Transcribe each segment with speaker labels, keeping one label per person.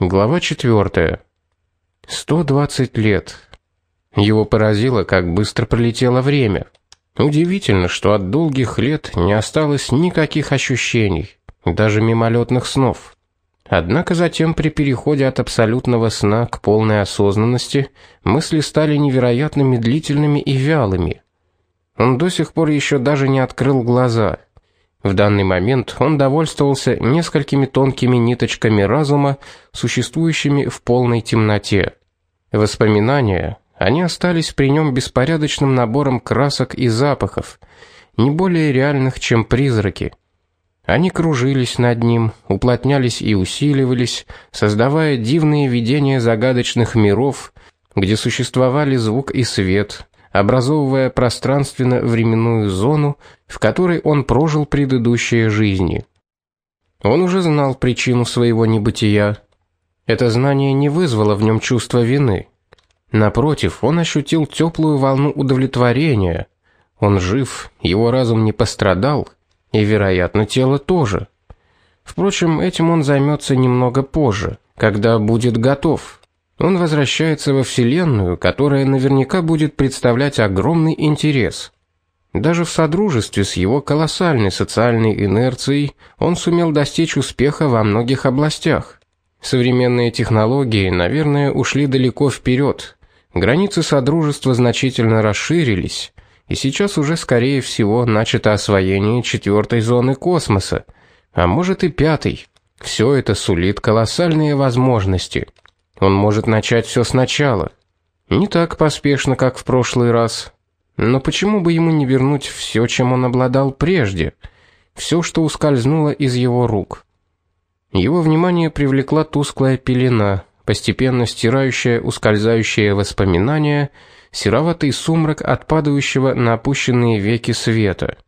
Speaker 1: Глава 4. 120 лет. Его поразило, как быстро пролетело время. Удивительно, что от долгих лет не осталось никаких ощущений, даже мимолетных снов. Однако затем при переходе от абсолютного сна к полной осознанности мысли стали невероятно медлительными и вялыми. Он до сих пор еще даже не открыл глаза. В данный момент он довольствовался несколькими тонкими ниточками разума, существующими в полной темноте. Воспоминания, они остались при нем беспорядочным набором красок и запахов, не более реальных, чем призраки. Они кружились над ним, уплотнялись и усиливались, создавая дивные видения загадочных миров, где существовали звук и свет, образовывая пространственно-временную зону, в которой он прожил предыдущие жизни. Он уже знал причину своего небытия. Это знание не вызвало в нем чувства вины. Напротив, он ощутил теплую волну удовлетворения. Он жив, его разум не пострадал, и, вероятно, тело тоже. Впрочем, этим он займется немного позже, когда будет готов. Он возвращается во вселенную, которая наверняка будет представлять огромный интерес. Даже в содружестве с его колоссальной социальной инерцией он сумел достичь успеха во многих областях. Современные технологии, наверное, ушли далеко вперед. Границы содружества значительно расширились, и сейчас уже скорее всего начато освоение четвертой зоны космоса, а может и пятой. Все это сулит колоссальные возможности. Он может начать все сначала. Не так поспешно, как в прошлый раз. Но почему бы ему не вернуть все, чем он обладал прежде? Все, что ускользнуло из его рук. Его внимание привлекла тусклая пелена, постепенно стирающая ускользающие воспоминания, сероватый сумрак от падающего на опущенные веки света.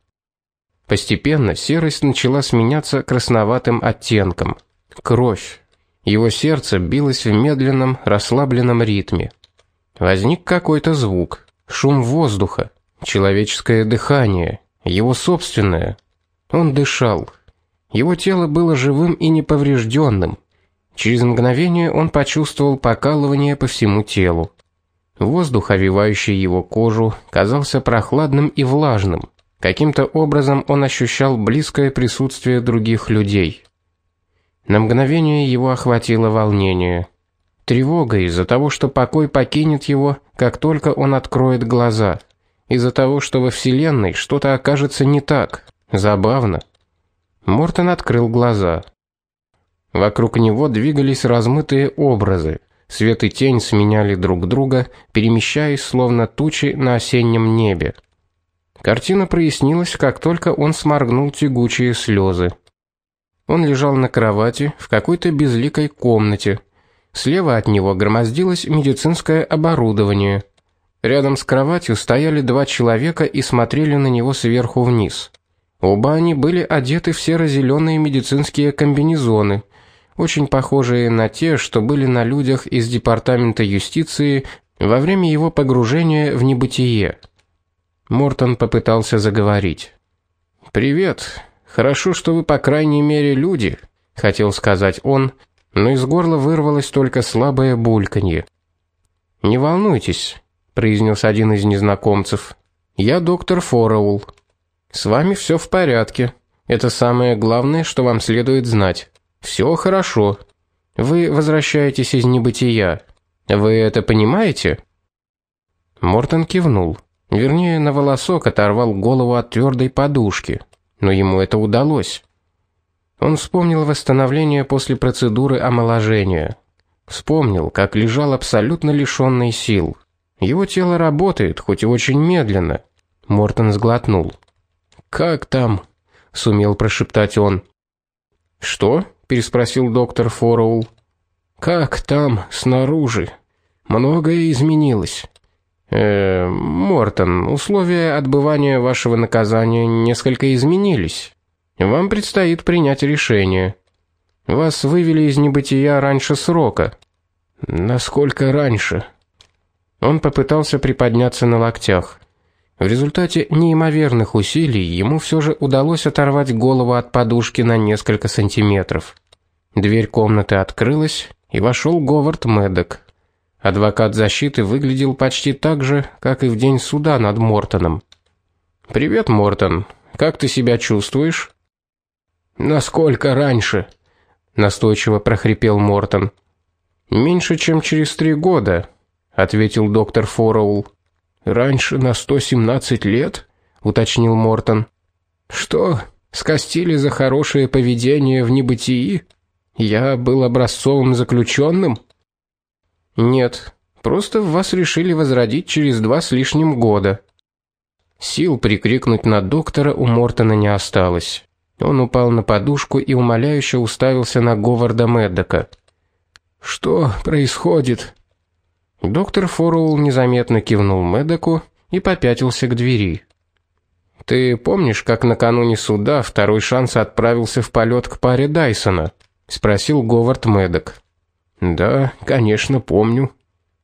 Speaker 1: Постепенно серость начала сменяться красноватым оттенком. Кровь. Его сердце билось в медленном, расслабленном ритме. Возник какой-то звук, шум воздуха, человеческое дыхание, его собственное. Он дышал. Его тело было живым и неповрежденным. Через мгновение он почувствовал покалывание по всему телу. Воздух, овивающий его кожу, казался прохладным и влажным. Каким-то образом он ощущал близкое присутствие других людей. На мгновение его охватило волнение, тревога из-за того, что покой покинет его, как только он откроет глаза, из-за того, что во вселенной что-то окажется не так. Забавно. Мортон открыл глаза. Вокруг него двигались размытые образы. Свет и тень сменяли друг друга, перемещаясь словно тучи на осеннем небе. Картина прояснилась, как только он сморгнул тягучие слезы. Он лежал на кровати в какой-то безликой комнате. Слева от него громоздилось медицинское оборудование. Рядом с кроватью стояли два человека и смотрели на него сверху вниз. Оба они были одеты в серо зеленые медицинские комбинезоны, очень похожие на те, что были на людях из департамента юстиции во время его погружения в небытие. Мортон попытался заговорить. Привет. Хорошо, что вы по крайней мере люди, хотел сказать он, но из горла вырвалось только слабое бульканье. Не волнуйтесь, произнес один из незнакомцев. Я доктор Фороул. С вами все в порядке. Это самое главное, что вам следует знать. Все хорошо. Вы возвращаетесь из небытия. Вы это понимаете? Мортон кивнул. Вернее, на волосок оторвал голову от твердой подушки но ему это удалось. Он вспомнил восстановление после процедуры омоложения. Вспомнил, как лежал абсолютно лишённый сил. Его тело работает, хоть и очень медленно. Мортон сглотнул. Как там? сумел прошептать он. Что? переспросил доктор Фороул. Как там снаружи? Многое изменилось. Э, Мортон, условия отбывания вашего наказания несколько изменились. Вам предстоит принять решение. Вас вывели из небытия раньше срока. Насколько раньше? Он попытался приподняться на локтях. В результате неимоверных усилий ему все же удалось оторвать голову от подушки на несколько сантиметров. Дверь комнаты открылась, и вошел Говард Медок. Адвокат защиты выглядел почти так же, как и в день суда над Мортоном. Привет, Мортон. Как ты себя чувствуешь?
Speaker 2: Насколько раньше? настойчиво прохрипел Мортон.
Speaker 1: Меньше, чем через три года, ответил доктор Фороул.
Speaker 2: Раньше на 117 лет, уточнил Мортон. Что, скостили за хорошее поведение в небытии? Я был образцовым заключенным?
Speaker 1: Нет, просто вас решили возродить через два с лишним года. Сил прикрикнуть на доктора у Мортона не осталось. Он упал на подушку и умоляюще уставился на Говарда Меддока.
Speaker 2: Что происходит?
Speaker 1: Доктор Фороул незаметно кивнул Меддоку и попятился к двери. Ты помнишь, как накануне суда второй шанс отправился в полет к паре Дайсона? спросил Говард Меддок.
Speaker 2: Да, конечно, помню.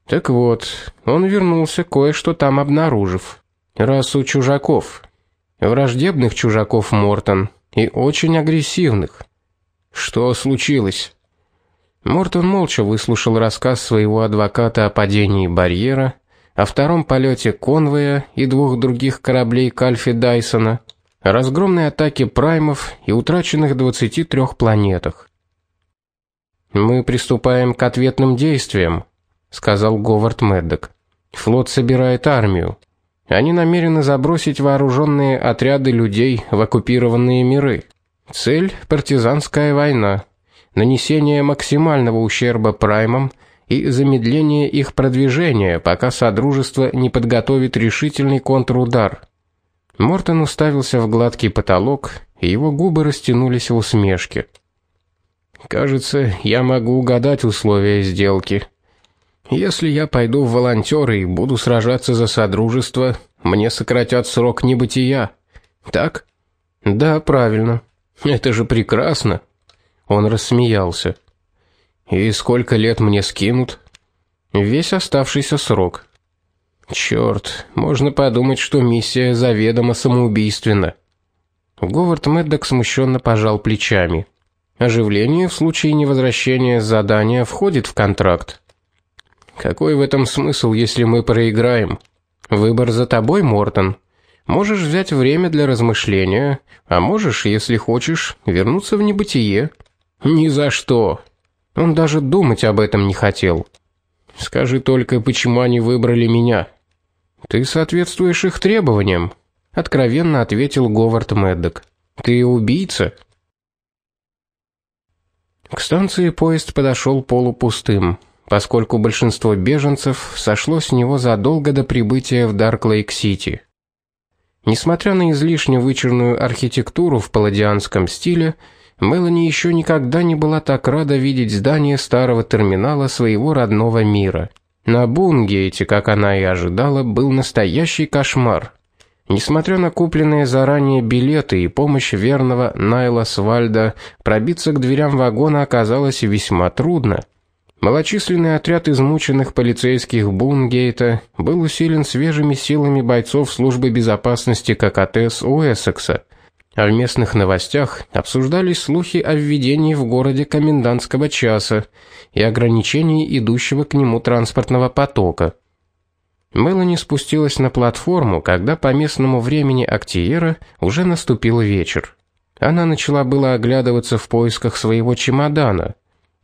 Speaker 1: Так вот, он вернулся кое-что там обнаружив. Расу чужаков. Враждебных чужаков Мортон и очень агрессивных.
Speaker 2: Что случилось?
Speaker 1: Мортон молча выслушал рассказ своего адвоката о падении барьера, о втором полете конвоя и двух других кораблей Кальфи Дайсона, о разгромной атаке праймов и утраченных 23 планетах. Мы приступаем к ответным действиям, сказал Говард Меддок. Флот собирает армию. Они намерены забросить вооруженные отряды людей в оккупированные миры. Цель партизанская война, нанесение максимального ущерба праймам и замедление их продвижения, пока содружество не подготовит решительный контрудар. Мортон уставился в гладкий потолок, и его губы растянулись в усмешке.
Speaker 2: Кажется, я могу угадать условия сделки. Если я пойду в волонтеры и буду сражаться за содружество, мне сократят срок небытия. Так?
Speaker 1: Да, правильно.
Speaker 2: Это же прекрасно.
Speaker 1: Он рассмеялся.
Speaker 2: И сколько лет мне скинут?
Speaker 1: Весь оставшийся срок.
Speaker 2: Черт, можно подумать, что миссия заведомо самоубийственна.
Speaker 1: Говард Меддок смущенно пожал плечами. Оживление в случае невозвращения задания входит в контракт.
Speaker 2: Какой в этом смысл, если мы проиграем?
Speaker 1: Выбор за тобой, Мортон. Можешь взять время для размышления, а можешь, если хочешь, вернуться в небытие.
Speaker 2: Ни за что.
Speaker 1: Он даже думать об этом не хотел.
Speaker 2: Скажи только, почему они выбрали меня?
Speaker 1: Ты соответствуешь их требованиям, откровенно ответил Говард Меддок. Ты убийца. К станции поезд подошел полупустым, поскольку большинство беженцев сошло с него задолго до прибытия в Дарк-Лейк-Сити. Несмотря на излишне вычурную архитектуру в палладианском стиле, Мелани еще никогда не была так рада видеть здание старого терминала своего родного мира. На Бунгейте, как она и ожидала, был настоящий кошмар. Несмотря на купленные заранее билеты и помощь верного Найла Свальда, пробиться к дверям вагона оказалось весьма трудно. Малочисленный отряд измученных полицейских Бунгейта был усилен свежими силами бойцов службы безопасности ККТС Уэссекса. А в местных новостях обсуждались слухи о введении в городе комендантского часа и ограничении идущего к нему транспортного потока. Мелани спустилась на платформу, когда по местному времени Актиера уже наступил вечер. Она начала было оглядываться в поисках своего чемодана,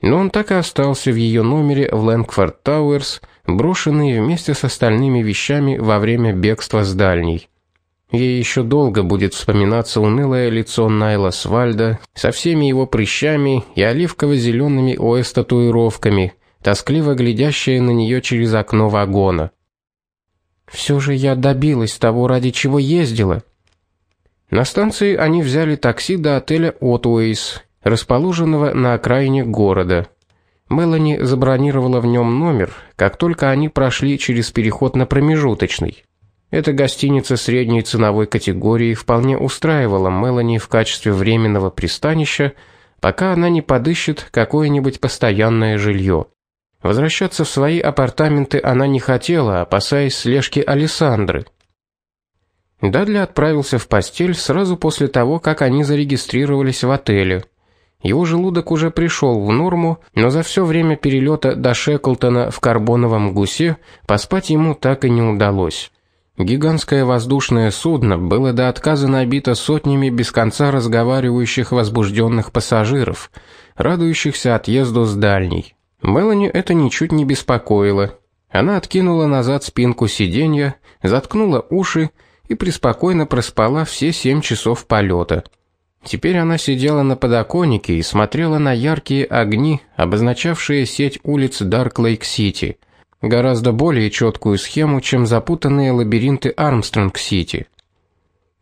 Speaker 1: но он так и остался в ее номере в Лэнгфорд Тауэрс, брошенный вместе с остальными вещами во время бегства с дальней. Ей еще долго будет вспоминаться унылое лицо Найла Свальда со всеми его прыщами и оливково зелеными ОС татуировками, тоскливо глядящее на нее через окно вагона. Все же я добилась того, ради чего ездила. На станции они взяли такси до отеля Отуэйс, расположенного на окраине города. Мелани забронировала в нем номер, как только они прошли через переход на промежуточный. Эта гостиница средней ценовой категории вполне устраивала Мелани в качестве временного пристанища, пока она не подыщет какое-нибудь постоянное жилье. Возвращаться в свои апартаменты она не хотела, опасаясь слежки Александры. Дадли отправился в постель сразу после того, как они зарегистрировались в отеле. Его желудок уже пришел в норму, но за все время перелета до Шеклтона в карбоновом гусе поспать ему так и не удалось. Гигантское воздушное судно было до отказа набито сотнями без конца разговаривающих возбужденных пассажиров, радующихся отъезду с дальней. Мелани это ничуть не беспокоило. Она откинула назад спинку сиденья, заткнула уши и преспокойно проспала все семь часов полета. Теперь она сидела на подоконнике и смотрела на яркие огни, обозначавшие сеть улиц Дарк-Лейк-Сити, гораздо более четкую схему, чем запутанные лабиринты Армстронг-Сити.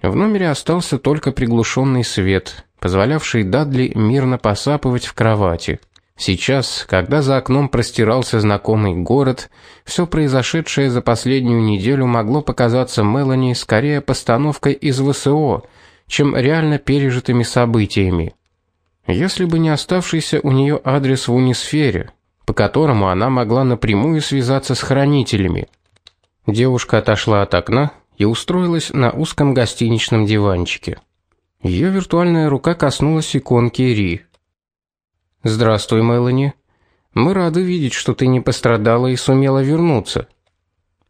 Speaker 1: В номере остался только приглушенный свет, позволявший Дадли мирно посапывать в кровати. Сейчас, когда за окном простирался знакомый город, все произошедшее за последнюю неделю могло показаться Мелани скорее постановкой из ВСО, чем реально пережитыми событиями. Если бы не оставшийся у нее адрес в унисфере, по которому она могла напрямую связаться с хранителями. Девушка отошла от окна и устроилась на узком гостиничном диванчике. Ее виртуальная рука коснулась иконки Ри. Здравствуй, Мелани. Мы рады видеть, что ты не пострадала и сумела вернуться.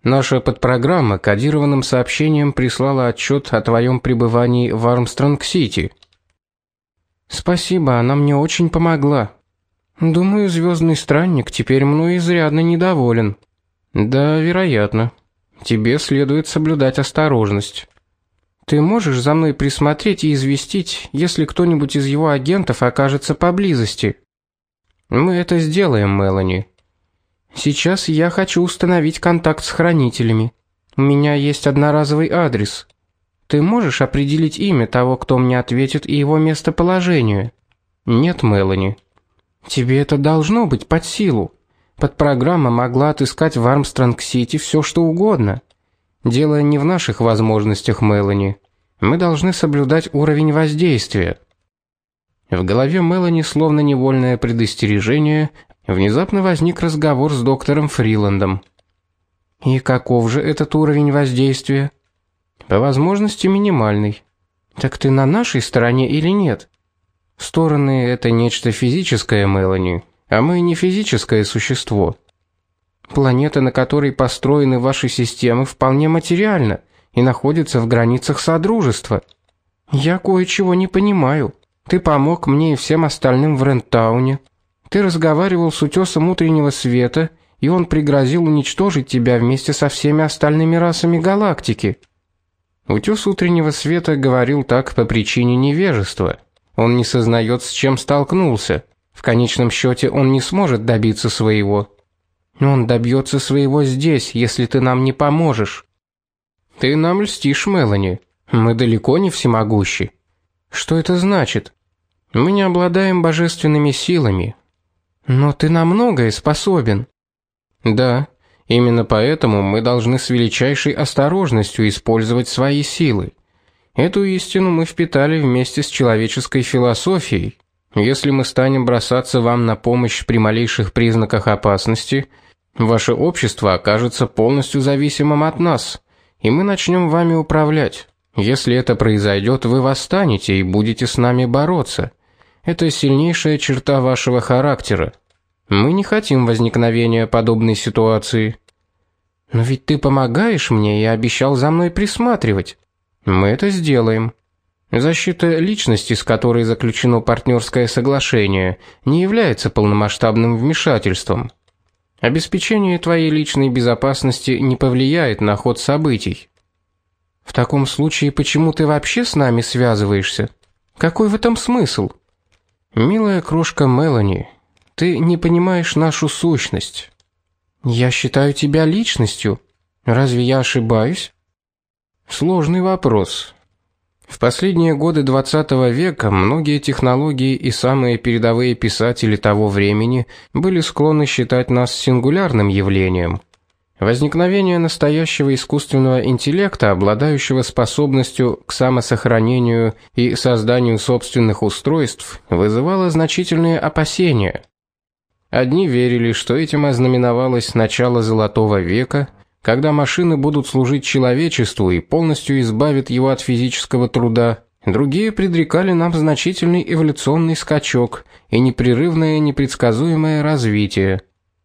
Speaker 1: Наша подпрограмма кодированным сообщением прислала отчет о твоем пребывании в Армстронг-Сити. Спасибо, она мне очень помогла. Думаю, звездный странник теперь мной изрядно недоволен. Да, вероятно. Тебе следует соблюдать осторожность. Ты можешь за мной присмотреть и известить, если кто-нибудь из его агентов окажется поблизости. Мы это сделаем, Мелани. Сейчас я хочу установить контакт с хранителями. У меня есть одноразовый адрес. Ты можешь определить имя того, кто мне ответит, и его местоположение? Нет, Мелани. Тебе это должно быть под силу. Подпрограмма могла отыскать в Армстронг-Сити все, что угодно. Дело не в наших возможностях, Мелани. Мы должны соблюдать уровень воздействия. В голове Мелани словно невольное предостережение внезапно возник разговор с доктором Фриландом. И каков же этот уровень воздействия? По возможности минимальный. Так ты на нашей стороне или нет? Стороны это нечто физическое, Мелани, а мы не физическое существо. Планета, на которой построены ваши системы, вполне материальна и находится в границах содружества. Я кое-чего не понимаю. Ты помог мне и всем остальным в Рентауне. Ты разговаривал с утесом утреннего света, и он пригрозил уничтожить тебя вместе со всеми остальными расами галактики. Утес утреннего света говорил так по причине невежества. Он не сознает, с чем столкнулся. В конечном счете он не сможет добиться своего. Он добьется своего здесь, если ты нам не поможешь. Ты нам льстишь, Мелани. Мы далеко не всемогущи. Что это значит? Мы не обладаем божественными силами. Но ты на многое способен. Да, именно поэтому мы должны с величайшей осторожностью использовать свои силы. Эту истину мы впитали вместе с человеческой философией. Если мы станем бросаться вам на помощь при малейших признаках опасности, Ваше общество окажется полностью зависимым от нас, и мы начнем вами управлять. Если это произойдет, вы восстанете и будете с нами бороться. Это сильнейшая черта вашего характера. Мы не хотим возникновения подобной ситуации. Но ведь ты помогаешь мне и обещал за мной присматривать. Мы это сделаем. Защита личности, с которой заключено партнерское соглашение, не является полномасштабным вмешательством. Обеспечение твоей личной безопасности не повлияет на ход событий. В таком случае почему ты вообще с нами связываешься? Какой в этом смысл? Милая крошка Мелани, ты не понимаешь нашу сущность. Я считаю тебя личностью. Разве я ошибаюсь? Сложный вопрос. В последние годы 20 века многие технологии и самые передовые писатели того времени были склонны считать нас сингулярным явлением. Возникновение настоящего искусственного интеллекта, обладающего способностью к самосохранению и созданию собственных устройств, вызывало значительные опасения. Одни верили, что этим ознаменовалось начало золотого века, когда машины будут служить человечеству и полностью избавят его от физического труда. Другие предрекали нам значительный эволюционный скачок и непрерывное непредсказуемое развитие.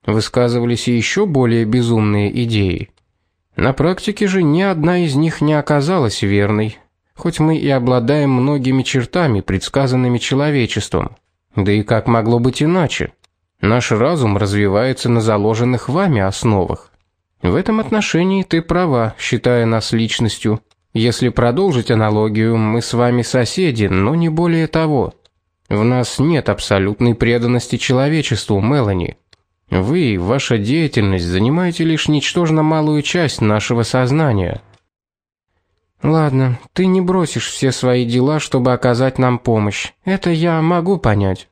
Speaker 1: Высказывались и еще более безумные идеи. На практике же ни одна из них не оказалась верной, хоть мы и обладаем многими чертами, предсказанными человечеством. Да и как могло быть иначе? Наш разум развивается на заложенных вами основах. В этом отношении ты права, считая нас личностью. Если продолжить аналогию, мы с вами соседи, но не более того. В нас нет абсолютной преданности человечеству, Мелани. Вы и ваша деятельность занимаете лишь ничтожно малую часть нашего сознания. Ладно, ты не бросишь все свои дела, чтобы оказать нам помощь. Это я могу понять.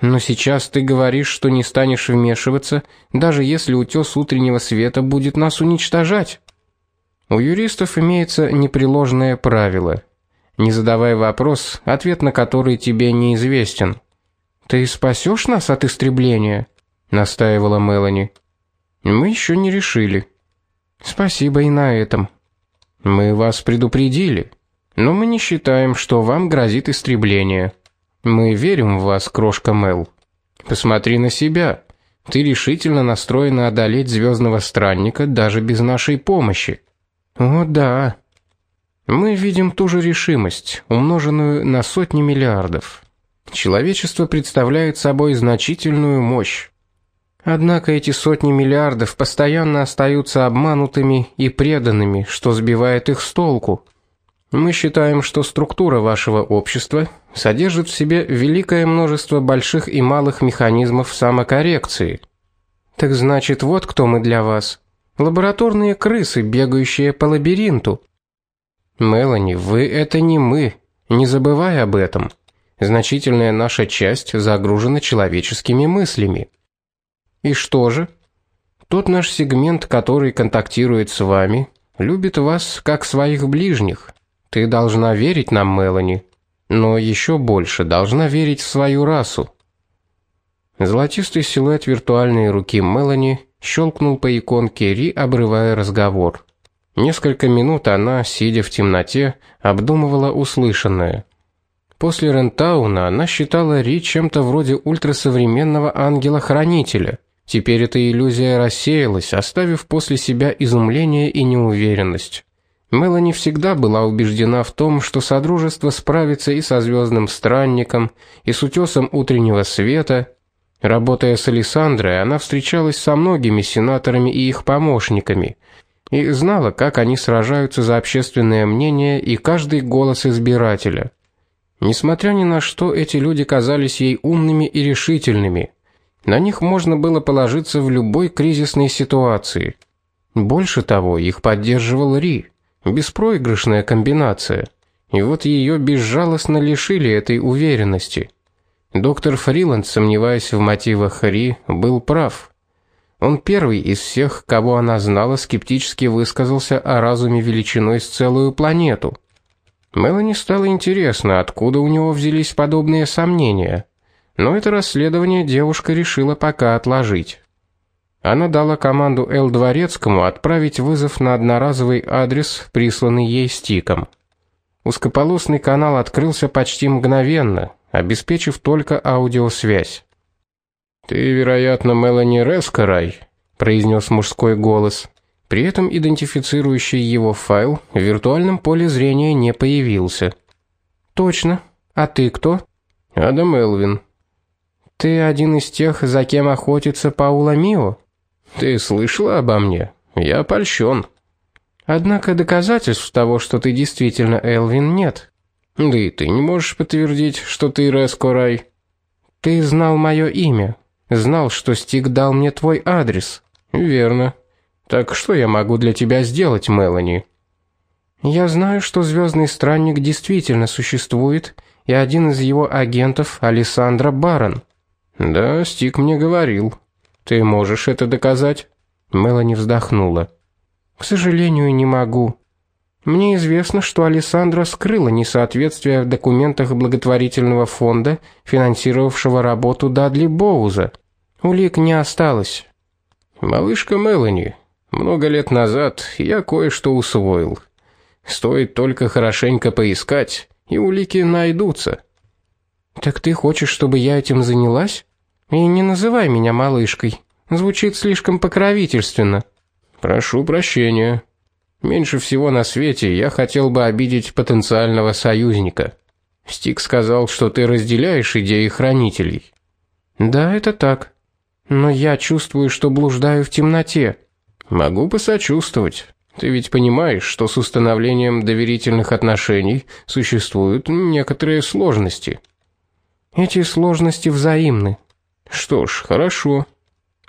Speaker 1: Но сейчас ты говоришь, что не станешь вмешиваться, даже если утёс утреннего света будет нас уничтожать. У юристов имеется непреложное правило: не задавай вопрос, ответ на который тебе неизвестен. Ты спасёшь нас от истребления? настаивала Мелани. Мы ещё не решили. Спасибо и на этом. Мы вас предупредили, но мы не считаем, что вам грозит истребление. Мы верим в вас, крошка Мел. Посмотри на себя. Ты решительно настроена одолеть звездного странника даже без нашей помощи. О, да. Мы видим ту же решимость, умноженную на сотни миллиардов. Человечество представляет собой значительную мощь. Однако эти сотни миллиардов постоянно остаются обманутыми и преданными, что сбивает их с толку. Мы считаем, что структура вашего общества содержит в себе великое множество больших и малых механизмов самокоррекции. Так значит, вот кто мы для вас. Лабораторные крысы, бегающие по лабиринту. Мелани, вы это не мы. Не забывай об этом. Значительная наша часть загружена человеческими мыслями. И что же? Тот наш сегмент, который контактирует с вами, любит вас как своих ближних. Ты должна верить нам, Мелани, но еще больше должна верить в свою расу. Золотистый силуэт виртуальной руки Мелани щелкнул по иконке Ри, обрывая разговор. Несколько минут она, сидя в темноте, обдумывала услышанное. После Рентауна она считала Ри чем-то вроде ультрасовременного ангела-хранителя. Теперь эта иллюзия рассеялась, оставив после себя изумление и неуверенность. Мелани всегда была убеждена в том, что содружество справится и со звездным странником, и с утесом утреннего света. Работая с Александрой, она встречалась со многими сенаторами и их помощниками и знала, как они сражаются за общественное мнение и каждый голос избирателя. Несмотря ни на что, эти люди казались ей умными и решительными. На них можно было положиться в любой кризисной ситуации. Больше того, их поддерживал Ри. Беспроигрышная комбинация. И вот ее безжалостно лишили этой уверенности. Доктор Фриланд, сомневаясь в мотивах Ри, был прав. Он первый из всех, кого она знала, скептически высказался о разуме величиной с целую планету. Мелани стало интересно, откуда у него взялись подобные сомнения. Но это расследование девушка решила пока отложить. Она дала команду Л Дворецкому отправить вызов на одноразовый адрес, присланный ей стиком. Узкополосный канал открылся почти мгновенно, обеспечив только аудиосвязь. Ты, вероятно, Мелани Рескарай, произнес мужской голос. При этом идентифицирующий его файл в виртуальном поле зрения не появился. Точно. А ты кто? Адам Элвин. Ты один из тех, за кем охотится Паула Мио? Ты слышала обо мне? Я польщен. Однако доказательств того, что ты действительно Элвин, нет. Да и ты не можешь подтвердить, что ты Рескорай. Ты знал мое имя, знал, что Стик дал мне твой адрес. Верно. Так что я могу для тебя сделать, Мелани? Я знаю, что звездный странник действительно существует, и один из его агентов Александра Барон. Да, Стик мне говорил. Ты можешь это доказать? Мелани вздохнула. К сожалению, не могу. Мне известно, что Александра скрыла несоответствие в документах благотворительного фонда, финансировавшего работу Дадли Боуза. Улик не осталось. Малышка Мелани, много лет назад я кое-что усвоил. Стоит только хорошенько поискать, и улики найдутся.
Speaker 2: Так ты хочешь, чтобы я этим занялась? И не называй меня малышкой. Звучит слишком покровительственно.
Speaker 1: Прошу прощения. Меньше всего на свете я хотел бы обидеть потенциального союзника. Стик сказал, что ты разделяешь идеи хранителей.
Speaker 2: Да, это так. Но я чувствую, что блуждаю в темноте.
Speaker 1: Могу посочувствовать. Ты ведь понимаешь, что с установлением доверительных отношений существуют некоторые сложности.
Speaker 2: Эти сложности взаимны.
Speaker 1: Что ж, хорошо.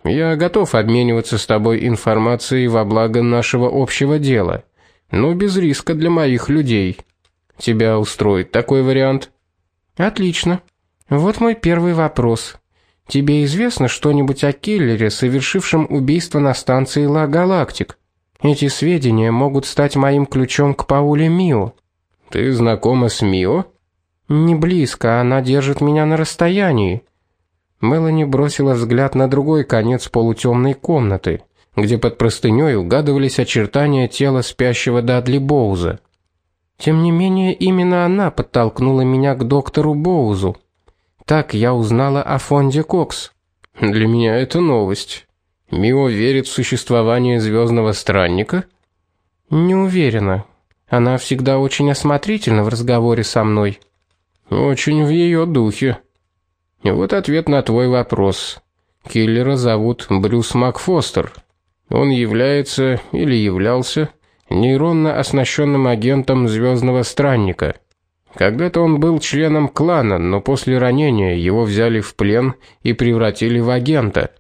Speaker 1: Я готов обмениваться с тобой информацией во благо нашего общего дела, но без риска для моих людей. Тебя устроит такой вариант?
Speaker 2: Отлично. Вот мой первый вопрос. Тебе известно что-нибудь о киллере, совершившем убийство на станции Ла Галактик? Эти сведения могут стать моим ключом к Пауле Мио.
Speaker 1: Ты знакома с Мио?
Speaker 2: Не близко, она держит меня на расстоянии. Мелани бросила взгляд на другой конец полутемной комнаты, где под простыней угадывались очертания тела спящего Дадли Боуза. Тем не менее, именно она подтолкнула меня к доктору Боузу. Так я узнала о фонде Кокс.
Speaker 1: Для меня это новость. Мио верит в существование звездного странника?
Speaker 2: Не уверена. Она всегда очень осмотрительна в разговоре со мной.
Speaker 1: Очень в ее духе. Вот ответ на твой вопрос. Киллера зовут Брюс Макфостер. Он является или являлся нейронно оснащенным агентом звездного странника. Когда-то он был членом клана, но после ранения его взяли в плен и превратили в агента.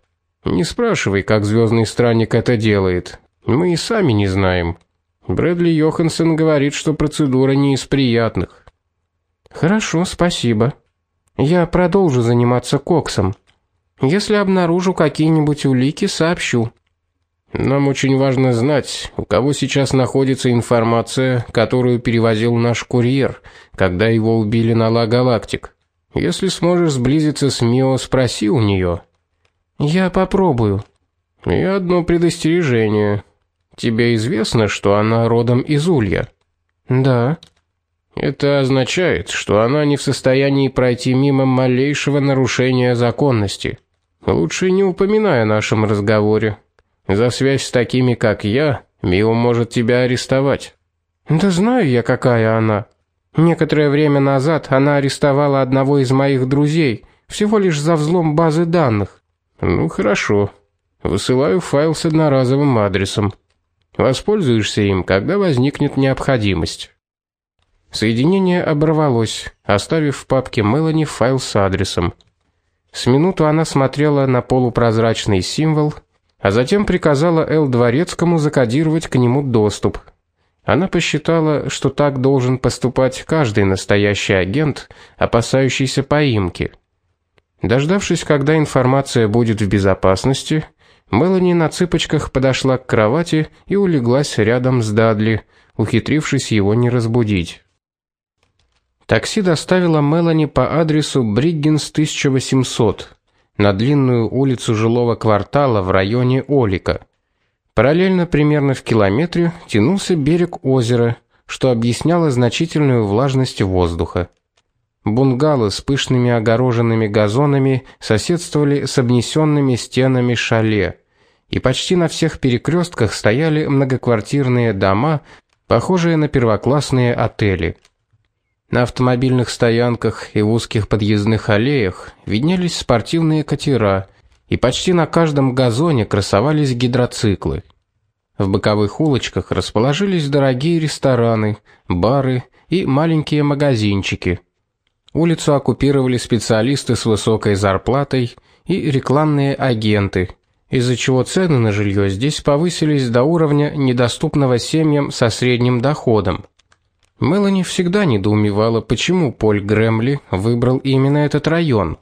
Speaker 1: Не спрашивай, как звездный странник это делает. Мы и сами не знаем. Брэдли Йоханссон говорит, что процедура не из приятных.
Speaker 2: Хорошо, спасибо. Я продолжу заниматься коксом. Если обнаружу какие-нибудь улики, сообщу.
Speaker 1: Нам очень важно знать, у кого сейчас находится информация, которую перевозил наш курьер, когда его убили на Ла Галактик. Если сможешь сблизиться с Мио, спроси у нее.
Speaker 2: Я попробую.
Speaker 1: И одно предостережение. Тебе известно, что она родом из Улья?
Speaker 2: Да.
Speaker 1: Это означает, что она не в состоянии пройти мимо малейшего нарушения законности. Лучше не упоминай о нашем разговоре. За связь с такими, как я, Мио может тебя арестовать.
Speaker 2: Да знаю я, какая она. Некоторое время назад она арестовала одного из моих друзей, всего лишь за взлом базы данных.
Speaker 1: Ну хорошо. Высылаю файл с одноразовым адресом. Воспользуешься им, когда возникнет необходимость. Соединение оборвалось, оставив в папке Мелани файл с адресом. С минуту она смотрела на полупрозрачный символ, а затем приказала Эл Дворецкому закодировать к нему доступ. Она посчитала, что так должен поступать каждый настоящий агент, опасающийся поимки. Дождавшись, когда информация будет в безопасности, Мелани на цыпочках подошла к кровати и улеглась рядом с Дадли, ухитрившись его не разбудить. Такси доставило Мелани по адресу Бриггинс 1800 на длинную улицу жилого квартала в районе Олика. Параллельно примерно в километре тянулся берег озера, что объясняло значительную влажность воздуха. Бунгало с пышными огороженными газонами соседствовали с обнесенными стенами шале, и почти на всех перекрестках стояли многоквартирные дома, похожие на первоклассные отели. На автомобильных стоянках и узких подъездных аллеях виднелись спортивные катера, и почти на каждом газоне красовались гидроциклы. В боковых улочках расположились дорогие рестораны, бары и маленькие магазинчики. Улицу оккупировали специалисты с высокой зарплатой и рекламные агенты, из-за чего цены на жилье здесь повысились до уровня недоступного семьям со средним доходом. Мелани всегда недоумевала, почему Поль Грэмли выбрал именно этот район.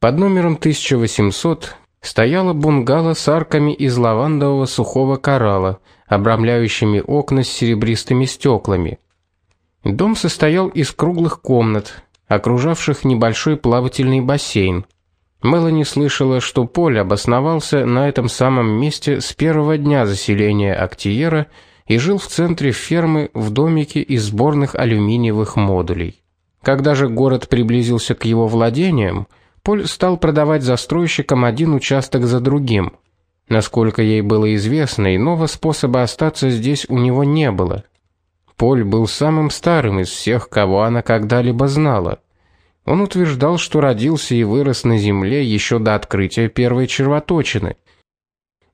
Speaker 1: Под номером 1800 стояла бунгало с арками из лавандового сухого коралла, обрамляющими окна с серебристыми стеклами. Дом состоял из круглых комнат, окружавших небольшой плавательный бассейн. Мелани слышала, что Поль обосновался на этом самом месте с первого дня заселения Актиера и жил в центре фермы в домике из сборных алюминиевых модулей. Когда же город приблизился к его владениям, Поль стал продавать застройщикам один участок за другим. Насколько ей было известно, иного способа остаться здесь у него не было. Поль был самым старым из всех, кого она когда-либо знала. Он утверждал, что родился и вырос на земле еще до открытия первой червоточины.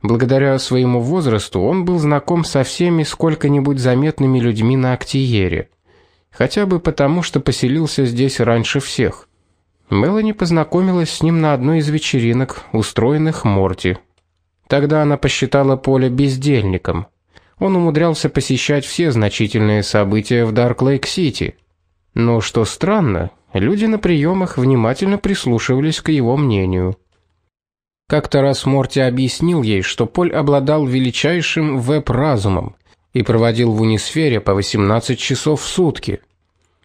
Speaker 1: Благодаря своему возрасту он был знаком со всеми сколько-нибудь заметными людьми на Актиере, хотя бы потому, что поселился здесь раньше всех. Мелани познакомилась с ним на одной из вечеринок, устроенных Морти. Тогда она посчитала Поля бездельником. Он умудрялся посещать все значительные события в Дарк-Лейк-Сити. Но что странно, люди на приемах внимательно прислушивались к его мнению. Как-то раз Морти объяснил ей, что Поль обладал величайшим веб-разумом и проводил в унисфере по 18 часов в сутки.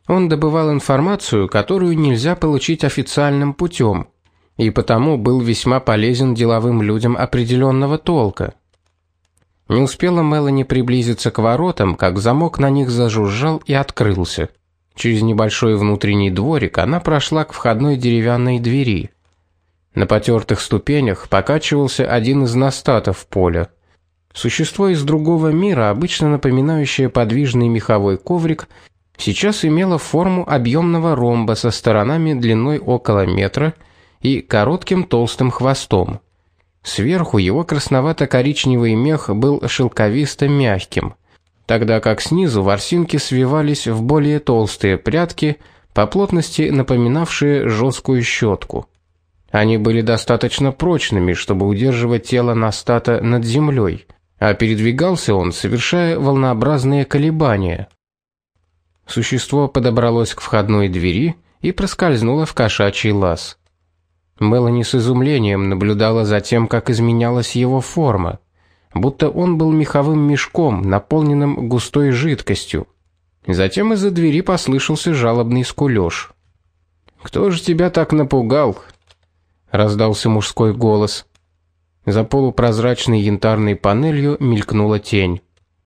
Speaker 1: Он добывал информацию, которую нельзя получить официальным путем, и потому был весьма полезен деловым людям определенного толка. Не успела Мелани приблизиться к воротам, как замок на них зажужжал и открылся. Через небольшой внутренний дворик она прошла к входной деревянной двери. На потертых ступенях покачивался один из настатов поля. Существо из другого мира, обычно напоминающее подвижный меховой коврик, сейчас имело форму объемного ромба со сторонами длиной около метра и коротким толстым хвостом. Сверху его красновато-коричневый мех был шелковисто мягким, тогда как снизу ворсинки свивались в более толстые прядки, по плотности напоминавшие жесткую щетку. Они были достаточно прочными, чтобы удерживать тело Настата над землей, а передвигался он, совершая волнообразные колебания. Существо подобралось к входной двери и проскользнуло в кошачий лаз. Мелани с изумлением наблюдала за тем, как изменялась его форма, будто он был меховым мешком, наполненным густой жидкостью. Затем из-за двери послышался жалобный скулёж. Кто же тебя так напугал? Раздался мужской голос. За полупрозрачной янтарной панелью мелькнула тень.